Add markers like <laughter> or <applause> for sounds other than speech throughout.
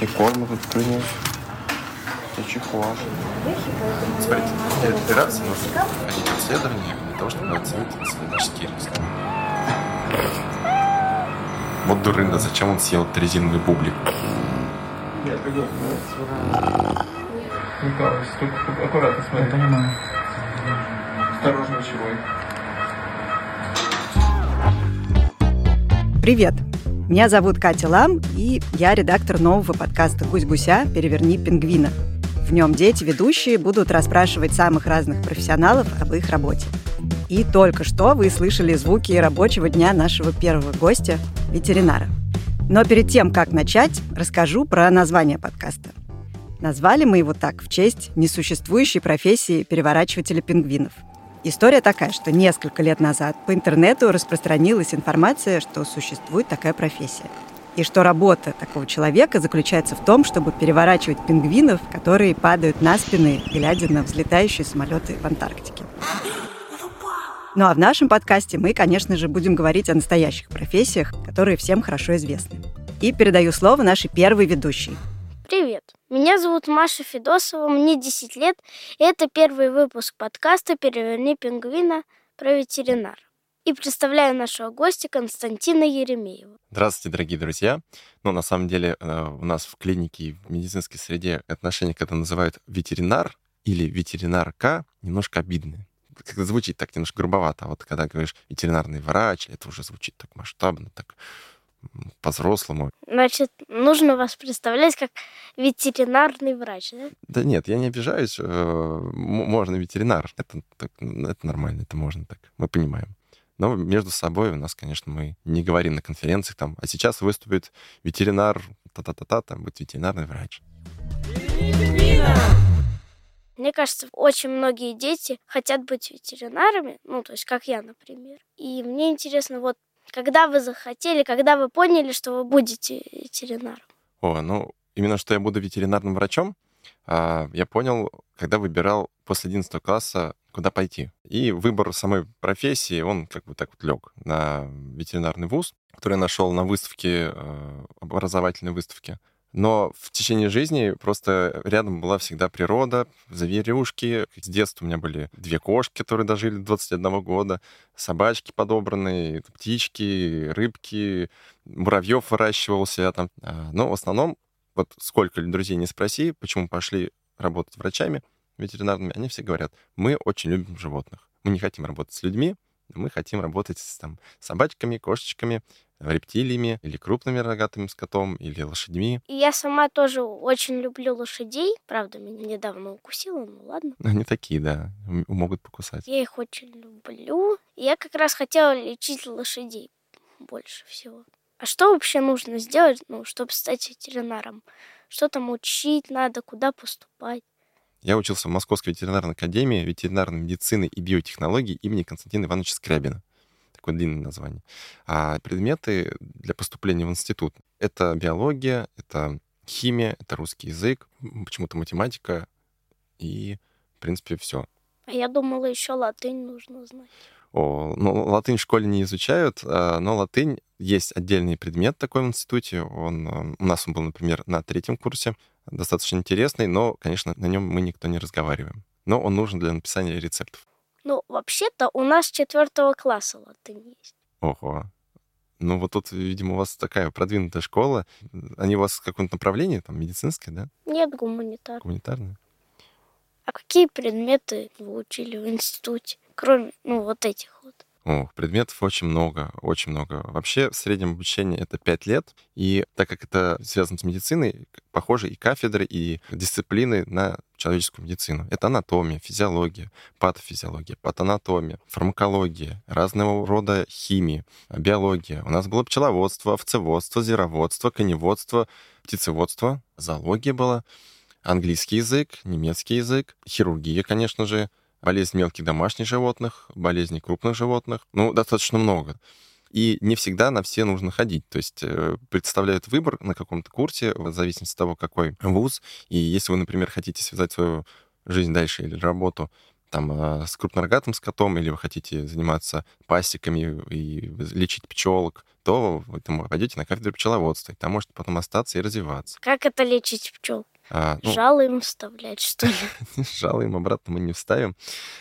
Эти кормы тут принес. Очень классно. Смотрите, операции нужно ходить в исследования для того, чтобы оценить солидарский риск. Вот дурында, зачем он съел этот резиновый бублик? Николай, только аккуратно смотри. Я понимаю. Осторожно, чего. Привет! Меня зовут Катя Лам, и я редактор нового подкаста «Гусь-гуся. Переверни пингвина». В нем дети-ведущие будут расспрашивать самых разных профессионалов об их работе. И только что вы слышали звуки рабочего дня нашего первого гостя – ветеринара. Но перед тем, как начать, расскажу про название подкаста. Назвали мы его так в честь несуществующей профессии переворачивателя пингвинов – История такая, что несколько лет назад по интернету распространилась информация, что существует такая профессия. И что работа такого человека заключается в том, чтобы переворачивать пингвинов, которые падают на спины, глядя на взлетающие самолеты в Антарктике. Ну а в нашем подкасте мы, конечно же, будем говорить о настоящих профессиях, которые всем хорошо известны. И передаю слово нашей первой ведущей, Привет, меня зовут Маша Федосова, мне 10 лет, и это первый выпуск подкаста «Переверни пингвина» про ветеринар. И представляю нашего гостя Константина Еремеева. Здравствуйте, дорогие друзья. Ну, на самом деле, э, у нас в клинике и в медицинской среде отношение к этому называют ветеринар или ветеринарка немножко обидное. Как звучит так немножко грубовато. А вот когда говоришь ветеринарный врач, это уже звучит так масштабно, так по-взрослому. Значит, нужно вас представлять как ветеринарный врач, да? Да нет, я не обижаюсь. Э, можно ветеринар. Это, это нормально, это можно так. Мы понимаем. Но между собой у нас, конечно, мы не говорим на конференциях там, а сейчас выступит ветеринар, та-та-та-та, там будет ветеринарный врач. Мне кажется, очень многие дети хотят быть ветеринарами, ну, то есть как я, например. И мне интересно, вот когда вы захотели, когда вы поняли, что вы будете ветеринаром? О, ну, именно что я буду ветеринарным врачом, а, я понял, когда выбирал после 11 класса, куда пойти. И выбор самой профессии, он как бы так вот лег на ветеринарный вуз, который я нашел на выставке, э, образовательной выставке. Но в течение жизни просто рядом была всегда природа, заверюшки. С детства у меня были две кошки, которые дожили до 21 года, собачки подобранные, птички, рыбки, муравьев выращивался я там. А, но в основном, вот сколько друзей не спроси, почему пошли работать врачами ветеринарными, они все говорят, мы очень любим животных. Мы не хотим работать с людьми, мы хотим работать с там, собачками, кошечками, рептилиями или крупными рогатым скотом или лошадьми. И я сама тоже очень люблю лошадей. Правда, меня недавно укусила, ну ладно. <laughs> Они такие, да, могут покусать. Я их очень люблю. Я как раз хотела лечить лошадей больше всего. А что вообще нужно сделать, ну, чтобы стать ветеринаром? Что там учить надо, куда поступать? Я учился в Московской ветеринарной академии ветеринарной медицины и биотехнологий имени Константина Ивановича Скрябина такое длинное название. А предметы для поступления в институт — это биология, это химия, это русский язык, почему-то математика и, в принципе, все. А я думала, еще латынь нужно знать. О, ну, латынь в школе не изучают, а, но латынь есть отдельный предмет такой в институте. Он, э, у нас он был, например, на третьем курсе. Достаточно интересный, но, конечно, на нем мы никто не разговариваем. Но он нужен для написания рецептов. Ну, вообще-то у нас четвертого класса латынь есть. Ого. Ну, вот тут, видимо, у вас такая продвинутая школа. Они у вас какое-то направление, там, медицинское, да? Нет, гуманитарное. Гуманитарное. А какие предметы вы учили в институте, кроме, ну, вот этих вот? О, предметов очень много, очень много. Вообще, в среднем обучение это 5 лет, и так как это связано с медициной, похоже и кафедры, и дисциплины на человеческую медицину. Это анатомия, физиология, патофизиология, патанатомия, фармакология, разного рода химия, биология. У нас было пчеловодство, овцеводство, звероводство, коневодство, птицеводство, зоология была, английский язык, немецкий язык, хирургия, конечно же, болезнь мелких домашних животных, болезни крупных животных. Ну, достаточно много. И не всегда на все нужно ходить. То есть э, представляют выбор на каком-то курсе, в зависимости от того, какой вуз. И если вы, например, хотите связать свою жизнь дальше или работу там э, с крупнорогатым скотом, или вы хотите заниматься пасеками и лечить пчелок, то вы там пойдете на кафедру пчеловодства, и там можете потом остаться и развиваться. Как это лечить пчел? А, ну, Жало им вставлять, что ли? <laughs> жало им обратно мы не вставим.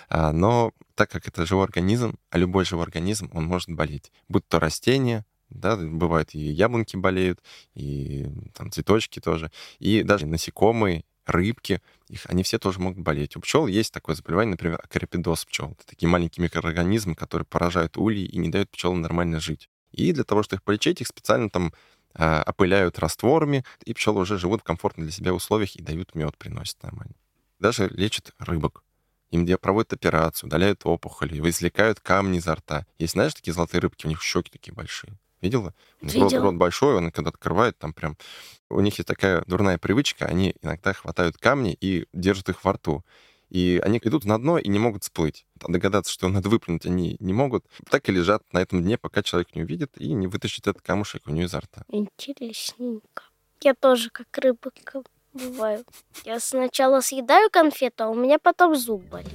А, но так как это живой организм, а любой живой организм, он может болеть. Будь то растение, да, бывает и яблоньки болеют, и там цветочки тоже, и даже насекомые, рыбки, их, они все тоже могут болеть. У пчел есть такое заболевание, например, акарипидоз пчел. Это такие маленькие микроорганизмы, которые поражают ульи и не дают пчелам нормально жить. И для того, чтобы их полечить, их специально там опыляют растворами, и пчелы уже живут в комфортных для себя условиях и дают мед, приносят нормально. Даже лечат рыбок. Им проводят операцию, удаляют опухоли, извлекают камни изо рта. Есть, знаешь, такие золотые рыбки, у них щеки такие большие. Видела? Видела. Рот, рот большой, он когда открывает, там прям... У них есть такая дурная привычка, они иногда хватают камни и держат их во рту. И они идут на дно и не могут всплыть. Догадаться, что надо выплюнуть, они не могут. Так и лежат на этом дне, пока человек не увидит и не вытащит этот камушек у нее изо рта. Интересненько. Я тоже как рыбка бываю. Я сначала съедаю конфету, а у меня потом зуб болит.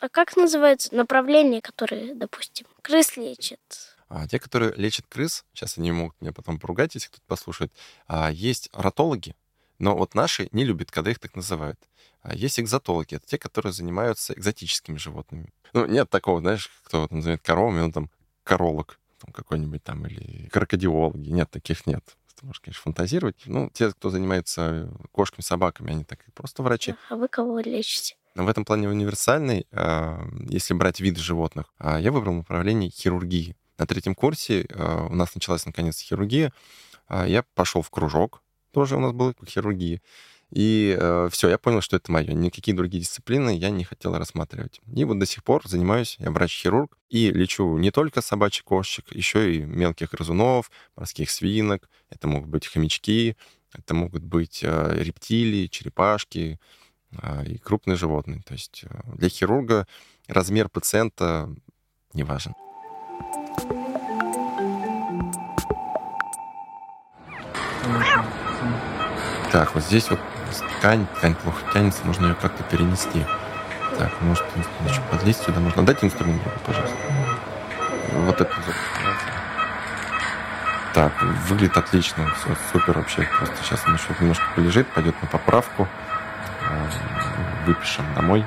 А как называется направление, которое, допустим, крыс лечит? А те, которые лечат крыс, сейчас они могут меня потом поругать, если кто-то послушает, а, есть ротологи, но вот наши не любят, когда их так называют. А есть экзотологи, это те, которые занимаются экзотическими животными. Ну, нет такого, знаешь, кто вот называет коровами, он там королог там какой-нибудь там, или крокодиологи. Нет, таких нет. Ты можешь, конечно, фантазировать. Ну, те, кто занимается кошками, собаками, они так просто врачи. А вы кого лечите? Но в этом плане универсальный, а, если брать виды животных, а, я выбрал направление хирургии. На третьем курсе у нас началась наконец хирургия. Я пошел в кружок, тоже у нас был по хирургии. И э, все, я понял, что это мое. Никакие другие дисциплины я не хотел рассматривать. И вот до сих пор занимаюсь, я врач-хирург, и лечу не только собачек, кошечек, еще и мелких грызунов, морских свинок, это могут быть хомячки, это могут быть э, рептилии, черепашки э, и крупные животные. То есть э, для хирурга размер пациента не важен. Так, вот здесь вот ткань, ткань плохо тянется, нужно ее как-то перенести. Так, может, еще подлезть сюда можно. Дайте инструмент, пожалуйста. Вот это вот. Так, выглядит отлично, все супер вообще. Просто сейчас он еще немножко полежит, пойдет на поправку. А, выпишем домой.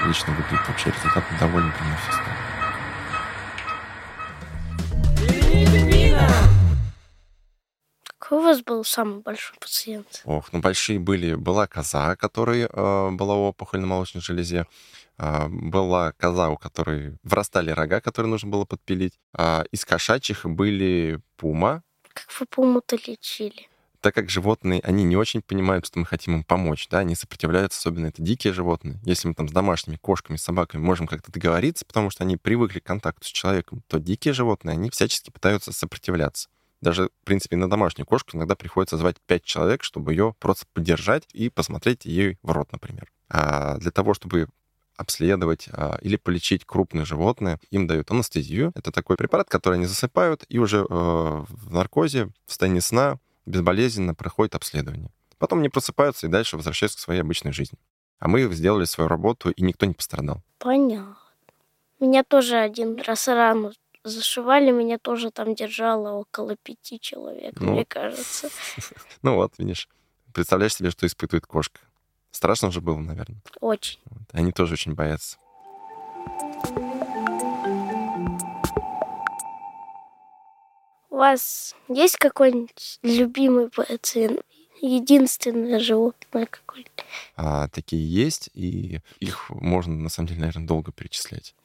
Отлично выглядит вообще результат довольно прямо все стало. Какой у вас был самый большой пациент? Ох, ну большие были. Была коза, которой э, была опухоль на молочной железе. Э, была коза, у которой врастали рога, которые нужно было подпилить. А из кошачьих были пума, Как вы пуму-то лечили? так как животные, они не очень понимают, что мы хотим им помочь, да, они сопротивляются, особенно это дикие животные. Если мы там с домашними кошками, собаками можем как-то договориться, потому что они привыкли к контакту с человеком, то дикие животные, они всячески пытаются сопротивляться. Даже, в принципе, на домашнюю кошку иногда приходится звать пять человек, чтобы ее просто поддержать и посмотреть ей в рот, например. А для того, чтобы обследовать а, или полечить крупные животные, им дают анестезию. Это такой препарат, который они засыпают, и уже э, в наркозе, в состоянии сна, безболезненно проходит обследование. Потом они просыпаются и дальше возвращаются к своей обычной жизни. А мы сделали свою работу, и никто не пострадал. Понятно. Меня тоже один раз рану зашивали, меня тоже там держало около пяти человек, Ну. мне кажется. <laughs> Ну вот, видишь, представляешь себе, что испытывает кошка. Страшно же было, наверное. Очень. Они тоже очень боятся. У вас есть какой-нибудь любимый пациент? Единственное животное какое-нибудь? А, такие есть, и их можно, на самом деле, наверное, долго перечислять.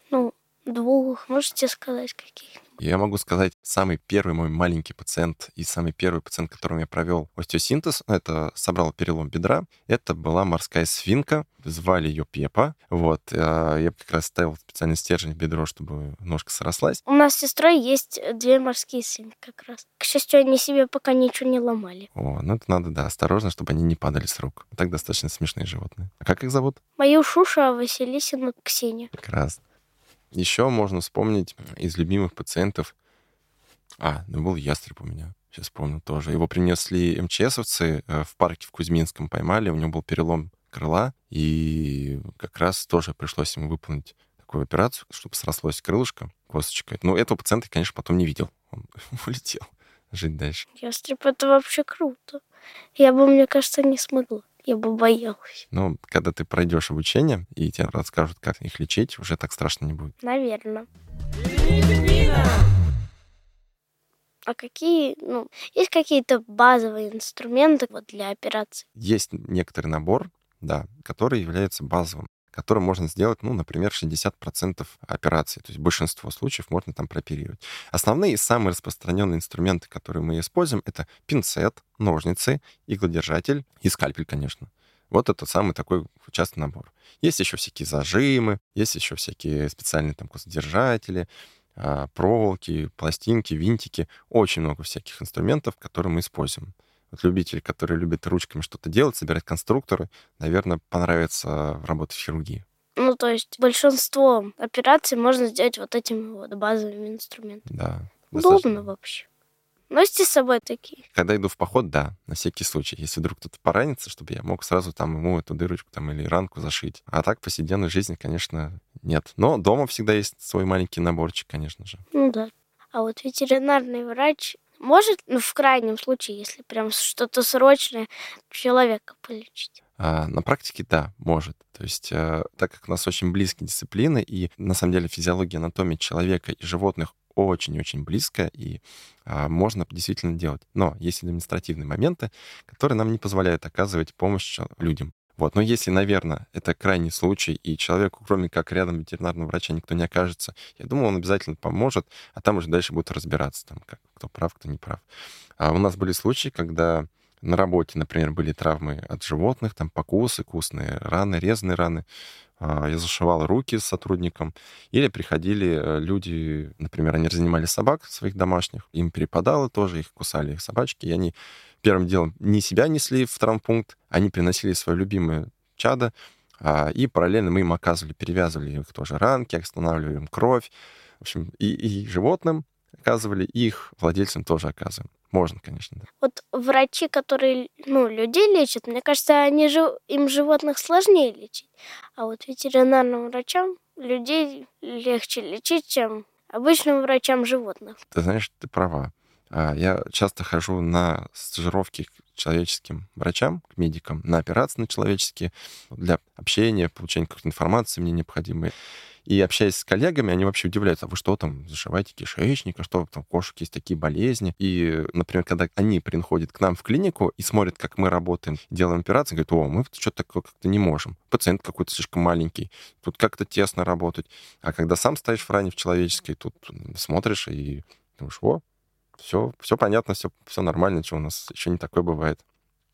Ну, двух. Можете сказать, каких? Я могу сказать, самый первый мой маленький пациент и самый первый пациент, которым я провел остеосинтез, это собрал перелом бедра, это была морская свинка, звали ее Пепа. Вот, а, я как раз ставил специальный стержень в бедро, чтобы ножка срослась. У нас с сестрой есть две морские свинки как раз. К счастью, они себе пока ничего не ломали. О, ну это надо, да, осторожно, чтобы они не падали с рук. Так достаточно смешные животные. А как их зовут? Мою Шуша, Василисину Ксения. Прекрасно. Еще можно вспомнить из любимых пациентов. А, ну был ястреб у меня. Сейчас помню тоже. Его принесли МЧСовцы э, в парке в Кузьминском, поймали, у него был перелом крыла, и как раз тоже пришлось ему выполнить такую операцию, чтобы срослось крылышко, косточка. Но этого пациента, конечно, потом не видел. Он <laughs> улетел жить дальше. Ястреб это вообще круто. Я бы, мне кажется, не смогла. Я бы боялась. Но когда ты пройдешь обучение, и тебе расскажут, как их лечить, уже так страшно не будет. Наверное. А какие, ну, есть какие-то базовые инструменты вот для операций? Есть некоторый набор, да, который является базовым которым можно сделать, ну, например, 60% операций. То есть большинство случаев можно там прооперировать. Основные и самые распространенные инструменты, которые мы используем, это пинцет, ножницы, иглодержатель и скальпель, конечно. Вот это самый такой частый набор. Есть еще всякие зажимы, есть еще всякие специальные там косодержатели, а, проволоки, пластинки, винтики. Очень много всяких инструментов, которые мы используем. Вот любители, которые любят ручками что-то делать, собирать конструкторы, наверное, понравится работа в хирургии. Ну, то есть большинство операций можно сделать вот этими вот базовыми инструментами. Да. Удобно достаточно. вообще. Носите с собой такие? Когда иду в поход, да, на всякий случай. Если вдруг кто-то поранится, чтобы я мог сразу там ему эту дырочку там или ранку зашить. А так, в повседневной жизни, конечно, нет. Но дома всегда есть свой маленький наборчик, конечно же. Ну да. А вот ветеринарный врач может, ну, в крайнем случае, если прям что-то срочное, человека полечить? А, на практике, да, может. То есть, э, так как у нас очень близкие дисциплины, и на самом деле физиология, анатомия человека и животных очень-очень близко, и а, можно действительно делать. Но есть административные моменты, которые нам не позволяют оказывать помощь людям. Вот. Но если, наверное, это крайний случай, и человеку, кроме как рядом ветеринарного врача, никто не окажется, я думаю, он обязательно поможет, а там уже дальше будут разбираться, там, как, кто прав, кто не прав. А у нас были случаи, когда на работе, например, были травмы от животных, там покусы, кустные раны, резные раны. А, Я зашивал руки с сотрудником. Или приходили э, люди, например, они разнимали собак своих домашних, им перепадало тоже, их кусали их собачки, и они первым делом не себя несли в травмпункт, они приносили свое любимое чадо, а, и параллельно мы им оказывали, перевязывали их тоже ранки, останавливали им кровь. В общем, и, и животным оказывали, и их владельцам тоже оказываем. Можно, конечно, да. Вот врачи, которые, ну, людей лечат, мне кажется, они же, им животных сложнее лечить. А вот ветеринарным врачам людей легче лечить, чем обычным врачам животных. Ты знаешь, ты права. А, Я часто хожу на стажировки к человеческим врачам, к медикам, на операции на человеческие, для общения, получения какой-то информации мне необходимой. И общаясь с коллегами, они вообще удивляются, а вы что там, зашиваете кишечник, а что там, кошек есть такие болезни. И, например, когда они приходят к нам в клинику и смотрят, как мы работаем, делаем операции, говорят, о, мы что-то такое как-то не можем. Пациент какой-то слишком маленький, тут как-то тесно работать. А когда сам стоишь в ране в человеческой, тут смотришь и думаешь, о, все, все понятно, все, все нормально, что у нас еще не такое бывает.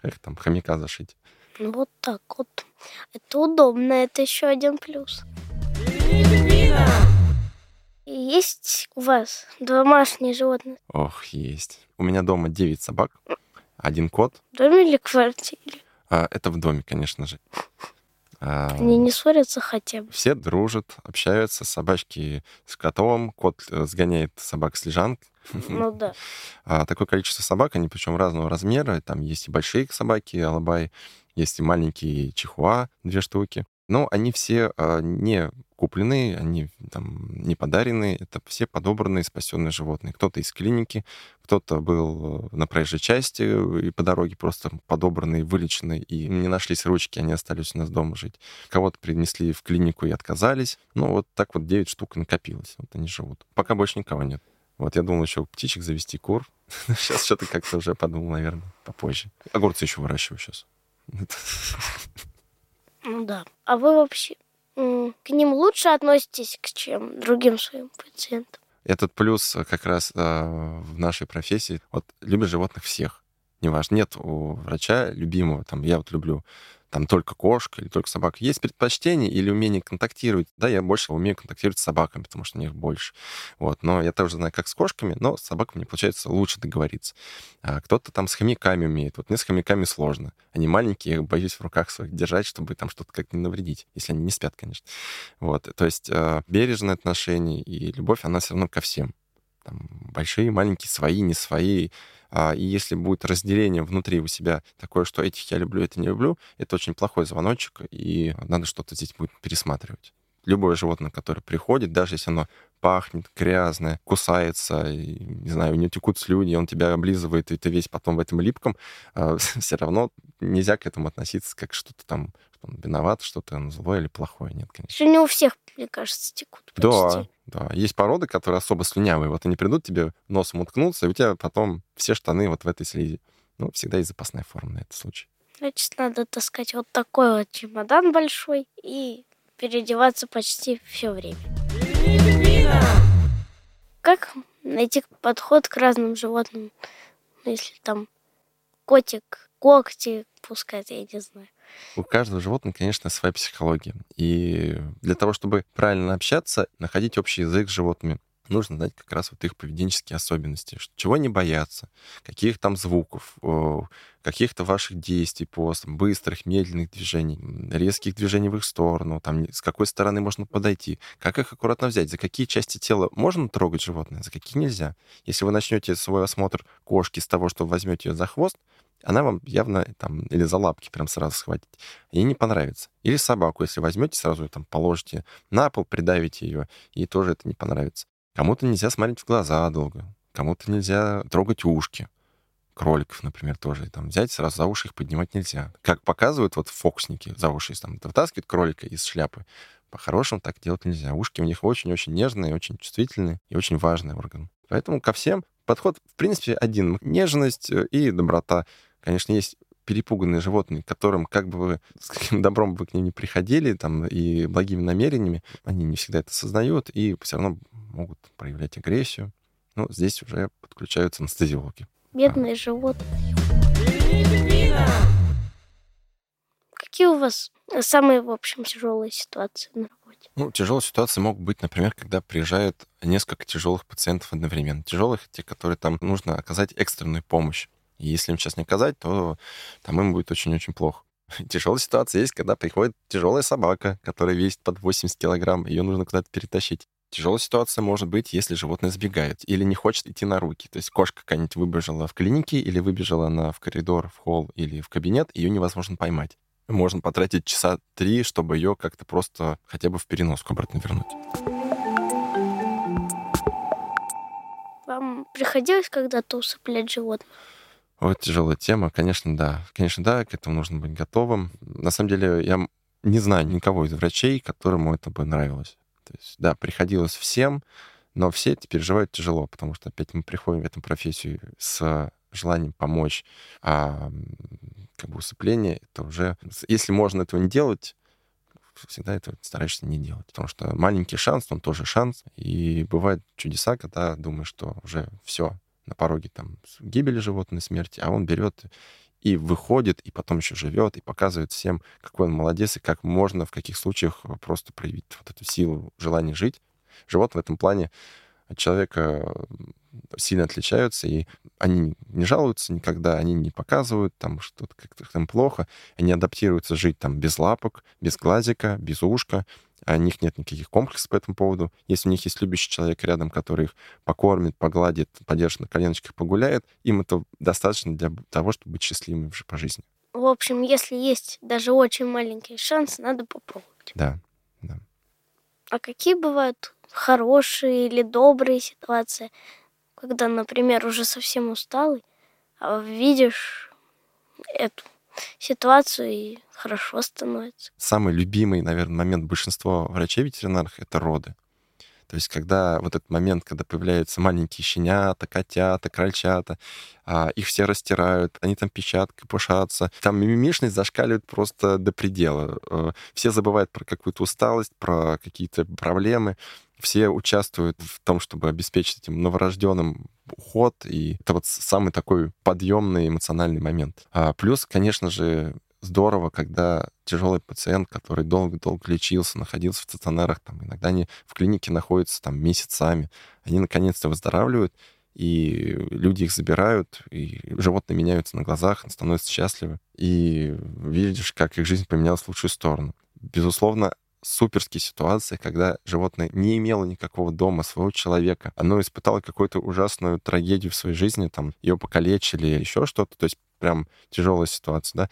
Эх, там хомяка зашить. Ну, Вот так вот. Это удобно, это еще один плюс. Есть у вас домашние животные Ох, есть. У меня дома 9 собак, один кот. в доме или квартире? А, это в доме, конечно же. А, <laughs> Они не ссорятся хотя бы. Все дружат, общаются, собачки с котом, кот э, сгоняет собак с лежанки. Ну да. А, такое количество собак, они причем разного размера. Там есть и большие собаки, алабай, есть и маленькие чихуа, две штуки. Но они все а, не купленные, они там не подаренные. Это все подобранные, спасенные животные. Кто-то из клиники, кто-то был э, на проезжей части э, и по дороге просто подобранный, вылеченный, и не нашлись ручки, они остались у нас дома жить. Кого-то принесли в клинику и отказались. Ну, вот так вот 9 штук накопилось. Вот они живут. Пока больше никого нет. Вот я думал еще птичек завести, кур. <laughs> Сейчас что-то как-то уже подумал, наверное, попозже. Огурцы еще выращиваю сейчас. Ну да. А вы вообще к ним лучше относитесь, к чем другим своим пациентам? Этот плюс э, как раз э, в нашей профессии. Вот любят животных всех. Неважно, нет у врача любимого. Там, я вот люблю там только кошка или только собака. Есть предпочтение или умение контактировать. Да, я больше умею контактировать с собаками, потому что у них больше. Вот. Но я также знаю, как с кошками, но с собаками мне получается лучше договориться. А кто-то там с хомяками умеет. Вот мне с хомяками сложно. Они маленькие, я боюсь в руках своих держать, чтобы там что-то как-то не навредить. Если они не спят, конечно. Вот. То есть э, бережное отношение и любовь, она все равно ко всем. Там большие, маленькие, свои, не свои. А, и если будет разделение внутри у себя такое, что этих я люблю, это не люблю, это очень плохой звоночек, и надо что-то здесь будет пересматривать. Любое животное, которое приходит, даже если оно пахнет, грязное, кусается, и, не знаю, у него текут слюни, он тебя облизывает, и ты весь потом в этом липком, <laughs> э, все равно нельзя к этому относиться как что-то там, он виноват, что-то он злое или плохое. Нет, конечно. Что не у всех, мне кажется, текут почти. Да, да. Есть породы, которые особо слюнявые. Вот они придут тебе носом уткнуться, и у тебя потом все штаны вот в этой слизи. Ну, всегда есть запасная форма на этот случай. Значит, надо таскать вот такой вот чемодан большой и переодеваться почти все время. Как найти подход к разным животным? Ну, если там котик, когти пускает, я не знаю. У каждого животного, конечно, своя психология. И для того, чтобы правильно общаться, находить общий язык с животными, нужно знать как раз вот их поведенческие особенности, чего не бояться, каких там звуков, каких-то ваших действий, пост, быстрых, медленных движений, резких движений в их сторону, там, с какой стороны можно подойти, как их аккуратно взять, за какие части тела можно трогать животное, за какие нельзя. Если вы начнете свой осмотр кошки с того, что возьмете ее за хвост, она вам явно там или за лапки прям сразу схватит. Ей не понравится. Или собаку, если возьмете, сразу ее там положите на пол, придавите ее, ей тоже это не понравится. Кому-то нельзя смотреть в глаза долго, кому-то нельзя трогать ушки. Кроликов, например, тоже. Там взять сразу за уши их поднимать нельзя. Как показывают вот фокусники за уши, там вытаскивают кролика из шляпы. По-хорошему так делать нельзя. Ушки у них очень-очень нежные, очень чувствительные и очень важный орган. Поэтому ко всем подход, в принципе, один. Нежность э, и доброта. Конечно, есть перепуганные животные, которым как бы вы, с каким добром вы к ним не приходили, там, и благими намерениями, они не всегда это осознают и все равно могут проявлять агрессию. Ну, здесь уже подключаются анестезиологи. Бедные а. животные. Какие у вас самые, в общем, тяжелые ситуации на работе? Ну, тяжелые ситуации могут быть, например, когда приезжают несколько тяжелых пациентов одновременно. Тяжелых, те, которые там нужно оказать экстренную помощь. И если им сейчас не оказать, то там им будет очень-очень плохо. <laughs> Тяжелая ситуация есть, когда приходит тяжелая собака, которая весит под 80 килограмм, ее нужно куда-то перетащить. Тяжелая ситуация может быть, если животное сбегает или не хочет идти на руки. То есть кошка какая-нибудь выбежала в клинике или выбежала она в коридор, в холл или в кабинет, ее невозможно поймать. Можно потратить часа три, чтобы ее как-то просто хотя бы в переноску обратно вернуть. Вам приходилось когда-то усыплять животных? Вот тяжелая тема. Конечно, да. Конечно, да, к этому нужно быть готовым. На самом деле, я не знаю никого из врачей, которому это бы нравилось. То есть, да, приходилось всем, но все это переживают тяжело, потому что опять мы приходим в эту профессию с желанием помочь, а как бы усыпление, это уже... Если можно этого не делать, всегда это стараешься не делать. Потому что маленький шанс, он тоже шанс. И бывают чудеса, когда думаешь, что уже все, на пороге там гибели животной смерти, а он берет и выходит, и потом еще живет, и показывает всем, какой он молодец, и как можно в каких случаях просто проявить вот эту силу, желание жить. Животные в этом плане от человека сильно отличаются, и они не жалуются никогда, они не показывают там что-то как-то там плохо, они адаптируются жить там без лапок, без глазика, без ушка, а у них нет никаких комплексов по этому поводу. Если у них есть любящий человек рядом, который их покормит, погладит, поддержит на коленочках, погуляет, им это достаточно для того, чтобы быть счастливыми по жизни. В общем, если есть даже очень маленький шанс, надо попробовать. Да, да. А какие бывают хорошие или добрые ситуации, когда, например, уже совсем усталый, а видишь эту ситуацию и хорошо становится. Самый любимый, наверное, момент большинства врачей-ветеринарных — это роды. То есть когда вот этот момент, когда появляются маленькие щенята, котята, крольчата, а, их все растирают, они там пищат, копошатся, там мимимишность зашкаливает просто до предела. Э, все забывают про какую-то усталость, про какие-то проблемы, все участвуют в том, чтобы обеспечить этим новорожденным уход, и это вот самый такой подъемный эмоциональный момент. А плюс, конечно же, здорово, когда тяжелый пациент, который долго-долго лечился, находился в стационарах, там, иногда они в клинике находятся там месяцами, они наконец-то выздоравливают, и люди их забирают, и животные меняются на глазах, становятся счастливы, и видишь, как их жизнь поменялась в лучшую сторону. Безусловно, суперские ситуации, когда животное не имело никакого дома, своего человека. Оно испытало какую-то ужасную трагедию в своей жизни, там, ее покалечили, еще что-то, то есть прям тяжелая ситуация, да,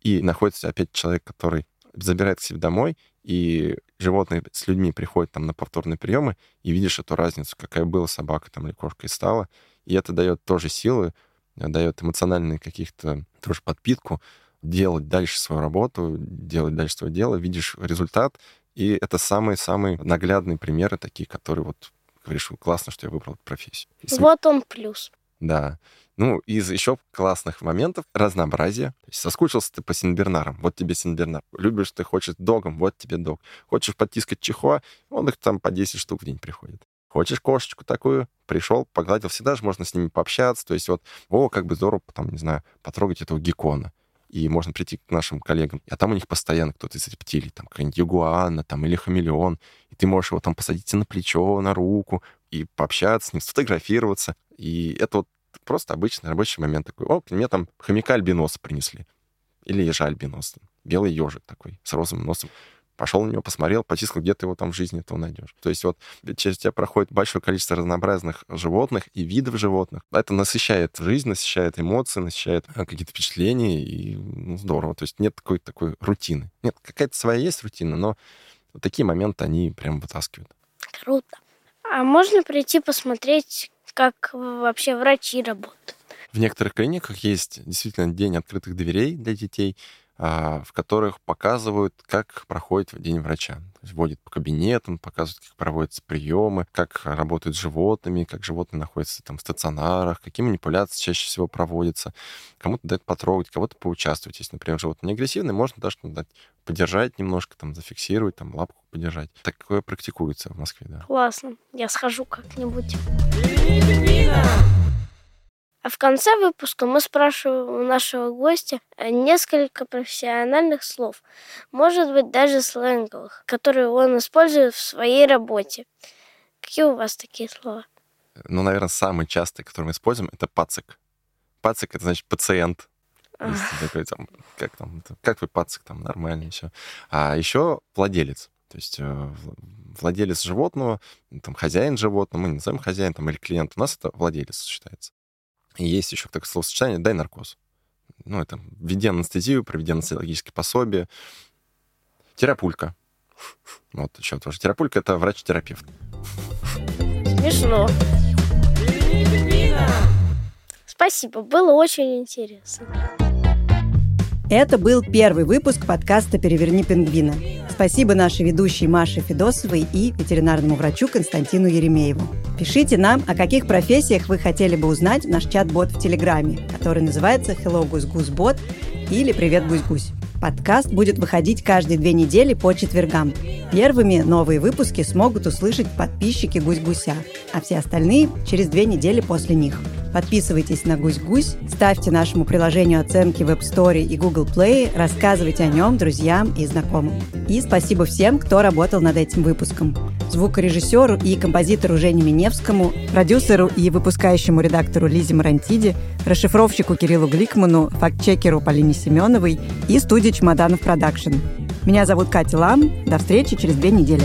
и находится опять человек, который забирает к себе домой, и животные с людьми приходят там на повторные приемы, и видишь эту разницу, какая была собака там или кошка и стала, и это дает тоже силы, дает эмоциональные каких-то тоже подпитку, делать дальше свою работу, делать дальше свое дело, видишь результат, и это самые-самые наглядные примеры такие, которые вот говоришь, классно, что я выбрал эту профессию. Вот он плюс. Да. Ну, из еще классных моментов разнообразие. Соскучился ты по синбернарам, вот тебе синбернар. Любишь ты, хочешь догом, вот тебе дог. Хочешь потискать чихуа, он их там по 10 штук в день приходит. Хочешь кошечку такую, пришел, погладил, всегда же можно с ними пообщаться. То есть вот, о, как бы здорово, там, не знаю, потрогать этого геккона и можно прийти к нашим коллегам, а там у них постоянно кто-то из рептилий, там какая-нибудь ягуана там, или хамелеон, и ты можешь его там посадить на плечо, на руку, и пообщаться с ним, сфотографироваться. И это вот просто обычный рабочий момент такой. О, мне там хомяка альбиноса принесли. Или ежа альбиноса. Белый ежик такой, с розовым носом пошел на него, посмотрел, потискал, где ты его там в жизни этого найдешь. То есть вот через тебя проходит большое количество разнообразных животных и видов животных. Это насыщает жизнь, насыщает эмоции, насыщает а, какие-то впечатления, и ну, здорово. То есть нет такой такой рутины. Нет, какая-то своя есть рутина, но вот такие моменты, они прям вытаскивают. Круто. А можно прийти посмотреть, как вообще врачи работают? В некоторых клиниках есть действительно день открытых дверей для детей, в которых показывают, как проходит день врача. То есть вводят по кабинетам, показывают, как проводятся приемы, как работают с животными, как животные находятся там в стационарах, какие манипуляции чаще всего проводятся. Кому-то дать потрогать, кого-то поучаствовать. Если, например, животное не агрессивное, можно даже ну, дать подержать немножко, там, зафиксировать, там, лапку подержать. Такое практикуется в Москве, да. Классно. Я схожу как-нибудь. А в конце выпуска мы спрашиваем у нашего гостя несколько профессиональных слов, может быть, даже сленговых, которые он использует в своей работе. Какие у вас такие слова? Ну, наверное, самый частый, который мы используем, это пацик. Пацик — это значит пациент. Такой, там, как там, как вы пацик, там, нормально все. А еще владелец. То есть э, владелец животного, там, хозяин животного, мы не называем хозяин там, или клиент, у нас это владелец считается. И есть еще такое словосочетание «дай наркоз». Ну, это введи анестезию, проведи анестезиологические пособия. Терапулька. Вот еще тоже. Терапулька — это врач-терапевт. Смешно. Спасибо, было очень интересно. Это был первый выпуск подкаста «Переверни пингвина». Спасибо нашей ведущей Маше Федосовой и ветеринарному врачу Константину Еремееву. Пишите нам, о каких профессиях вы хотели бы узнать в наш чат-бот в Телеграме, который называется Hello Goose Goose Bot или Привет Гусь Гусь. Подкаст будет выходить каждые две недели по четвергам. Первыми новые выпуски смогут услышать подписчики Гусь-Гуся, а все остальные через две недели после них. Подписывайтесь на Гусь-Гусь, ставьте нашему приложению оценки в App Store и Google Play, рассказывайте о нем друзьям и знакомым. И спасибо всем, кто работал над этим выпуском. Звукорежиссеру и композитору Жене Миневскому, продюсеру и выпускающему редактору Лизе Марантиди, расшифровщику Кириллу Гликману, фактчекеру Полине Семеновой и студии «Чемоданов Продакшн». Меня зовут Катя Лам. До встречи через две недели.